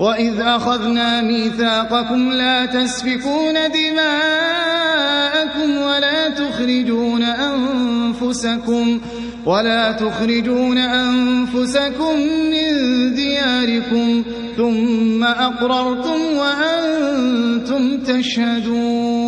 وَإِذْ أَخَذْنَا مِيثَاقَكُمْ لَا تَسْفِكُونَ دِمَاءَكُمْ وَلَا تُخْرِجُونَ أَنفُسَكُمْ ولا تخرجون أنفسكم من دياركم ثم أقررتم وأنتم تشهدون